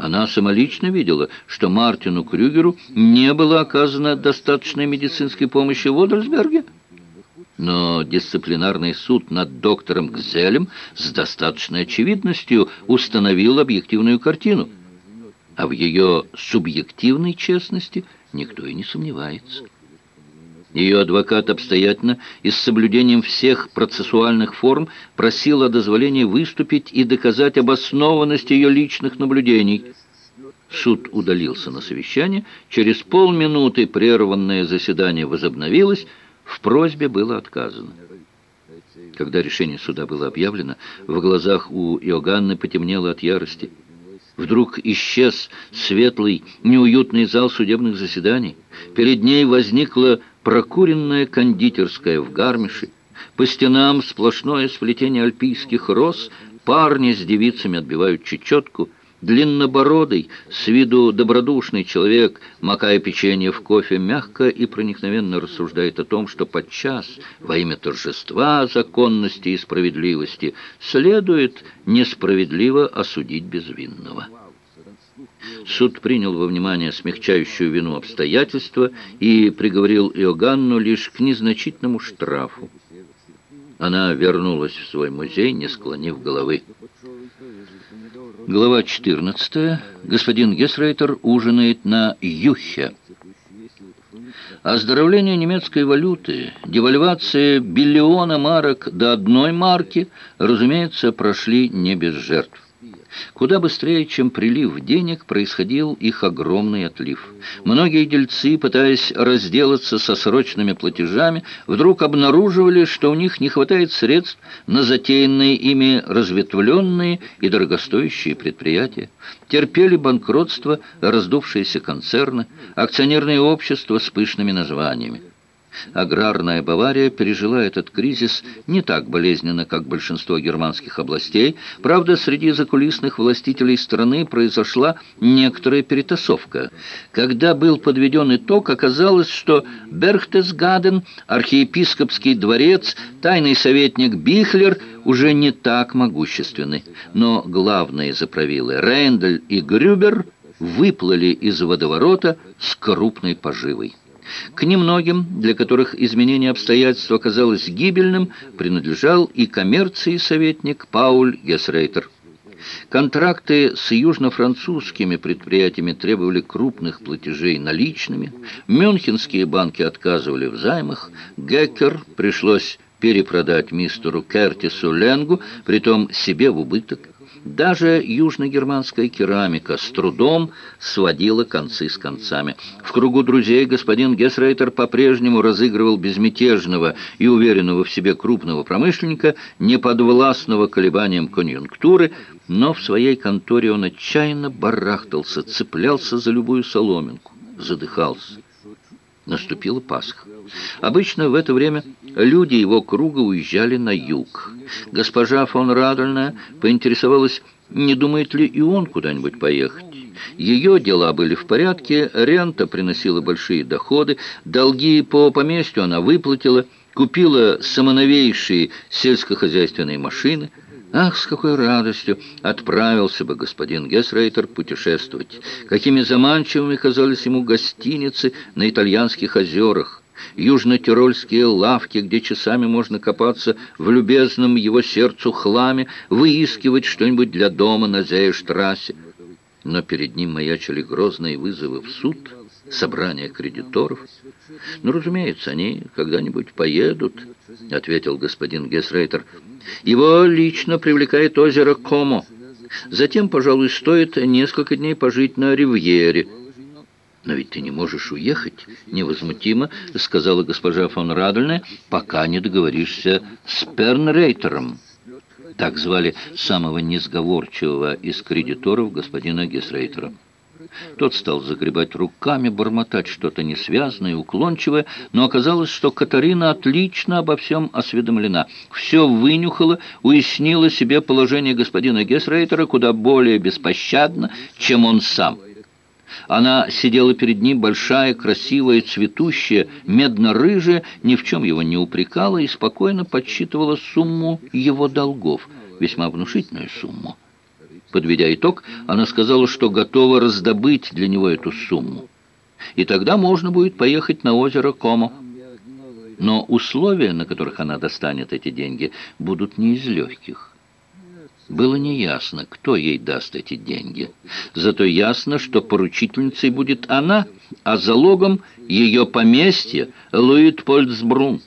Она самолично видела, что Мартину Крюгеру не было оказано достаточной медицинской помощи в Одельсберге. Но дисциплинарный суд над доктором Гзелем с достаточной очевидностью установил объективную картину. А в ее субъективной честности никто и не сомневается. Ее адвокат обстоятельно и с соблюдением всех процессуальных форм просил о дозволении выступить и доказать обоснованность ее личных наблюдений. Суд удалился на совещание. Через полминуты прерванное заседание возобновилось. В просьбе было отказано. Когда решение суда было объявлено, в глазах у Иоганны потемнело от ярости. Вдруг исчез светлый, неуютный зал судебных заседаний. Перед ней возникла прокуренная кондитерская в Гармише, по стенам сплошное сплетение альпийских роз, парни с девицами отбивают чечетку, длиннобородый, с виду добродушный человек, макая печенье в кофе, мягко и проникновенно рассуждает о том, что подчас во имя торжества законности и справедливости следует несправедливо осудить безвинного. Суд принял во внимание смягчающую вину обстоятельства и приговорил Иоганну лишь к незначительному штрафу. Она вернулась в свой музей, не склонив головы. Глава 14. Господин Гесрейтер ужинает на Юхе. Оздоровление немецкой валюты, девальвация биллиона марок до одной марки, разумеется, прошли не без жертв. Куда быстрее, чем прилив денег, происходил их огромный отлив. Многие дельцы, пытаясь разделаться со срочными платежами, вдруг обнаруживали, что у них не хватает средств на затеянные ими разветвленные и дорогостоящие предприятия. Терпели банкротство раздувшиеся концерны, акционерные общества с пышными названиями. Аграрная Бавария пережила этот кризис не так болезненно, как большинство германских областей. Правда, среди закулисных властителей страны произошла некоторая перетасовка. Когда был подведен итог, оказалось, что Берхтесгаден, архиепископский дворец, тайный советник Бихлер уже не так могущественны. Но главные заправилы Рейндель и Грюбер выплыли из водоворота с крупной поживой. К немногим, для которых изменение обстоятельств оказалось гибельным, принадлежал и коммерции советник Пауль Гесрейтер. Контракты с южно-французскими предприятиями требовали крупных платежей наличными, мюнхенские банки отказывали в займах, Геккер пришлось перепродать мистеру Кертису Ленгу, притом себе в убыток. Даже южногерманская керамика с трудом сводила концы с концами. В кругу друзей господин Гесрейтер по-прежнему разыгрывал безмятежного и уверенного в себе крупного промышленника, неподвластного колебаниям конъюнктуры, но в своей конторе он отчаянно барахтался, цеплялся за любую соломинку, задыхался. Наступила Пасха. Обычно в это время люди его круга уезжали на юг. Госпожа фон Радольна поинтересовалась, не думает ли и он куда-нибудь поехать. Ее дела были в порядке, рента приносила большие доходы, долги по поместью она выплатила, купила самоновейшие сельскохозяйственные машины – Ах, с какой радостью отправился бы господин Гесрейтер путешествовать! Какими заманчивыми казались ему гостиницы на итальянских озерах! Южно-тирольские лавки, где часами можно копаться в любезном его сердцу хламе, выискивать что-нибудь для дома на Зеештрассе. Но перед ним маячили грозные вызовы в суд — собрание кредиторов. «Ну, разумеется, они когда-нибудь поедут», — ответил господин Гесрейтер. «Его лично привлекает озеро Комо. Затем, пожалуй, стоит несколько дней пожить на Ривьере». «Но ведь ты не можешь уехать», — невозмутимо сказала госпожа фон Радольне, «пока не договоришься с Пернрейтером». Так звали самого несговорчивого из кредиторов господина Гесрейтера. Тот стал загребать руками, бормотать что-то несвязное, уклончивое, но оказалось, что Катарина отлично обо всем осведомлена. Все вынюхала, уяснила себе положение господина Гесрейтера куда более беспощадно, чем он сам. Она сидела перед ним, большая, красивая, цветущая, медно-рыжая, ни в чем его не упрекала и спокойно подсчитывала сумму его долгов, весьма внушительную сумму. Подведя итог, она сказала, что готова раздобыть для него эту сумму. И тогда можно будет поехать на озеро Комо. Но условия, на которых она достанет эти деньги, будут не из легких. Было неясно, кто ей даст эти деньги. Зато ясно, что поручительницей будет она, а залогом ее поместье Луит-Польцбрун.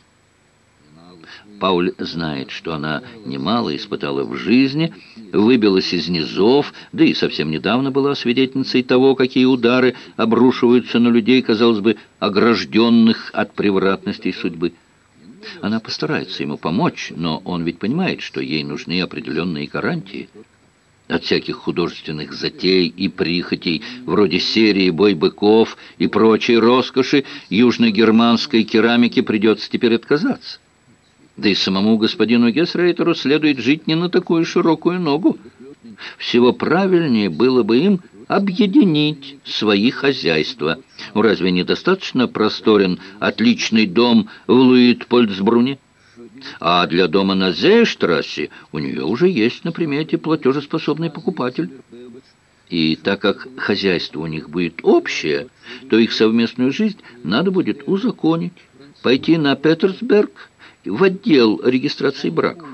Пауль знает, что она немало испытала в жизни, выбилась из низов, да и совсем недавно была свидетельницей того, какие удары обрушиваются на людей, казалось бы, огражденных от превратностей судьбы. Она постарается ему помочь, но он ведь понимает, что ей нужны определенные гарантии. От всяких художественных затей и прихотей, вроде серии «Бой быков» и прочей роскоши, южногерманской керамики придется теперь отказаться. Да и самому господину Гесрейтеру следует жить не на такую широкую ногу. Всего правильнее было бы им объединить свои хозяйства. Разве недостаточно просторен отличный дом в Луит-Польцбруне? А для дома на Зейштрассе у нее уже есть на примете платежеспособный покупатель. И так как хозяйство у них будет общее, то их совместную жизнь надо будет узаконить, пойти на Петерсберг в отдел регистрации браков.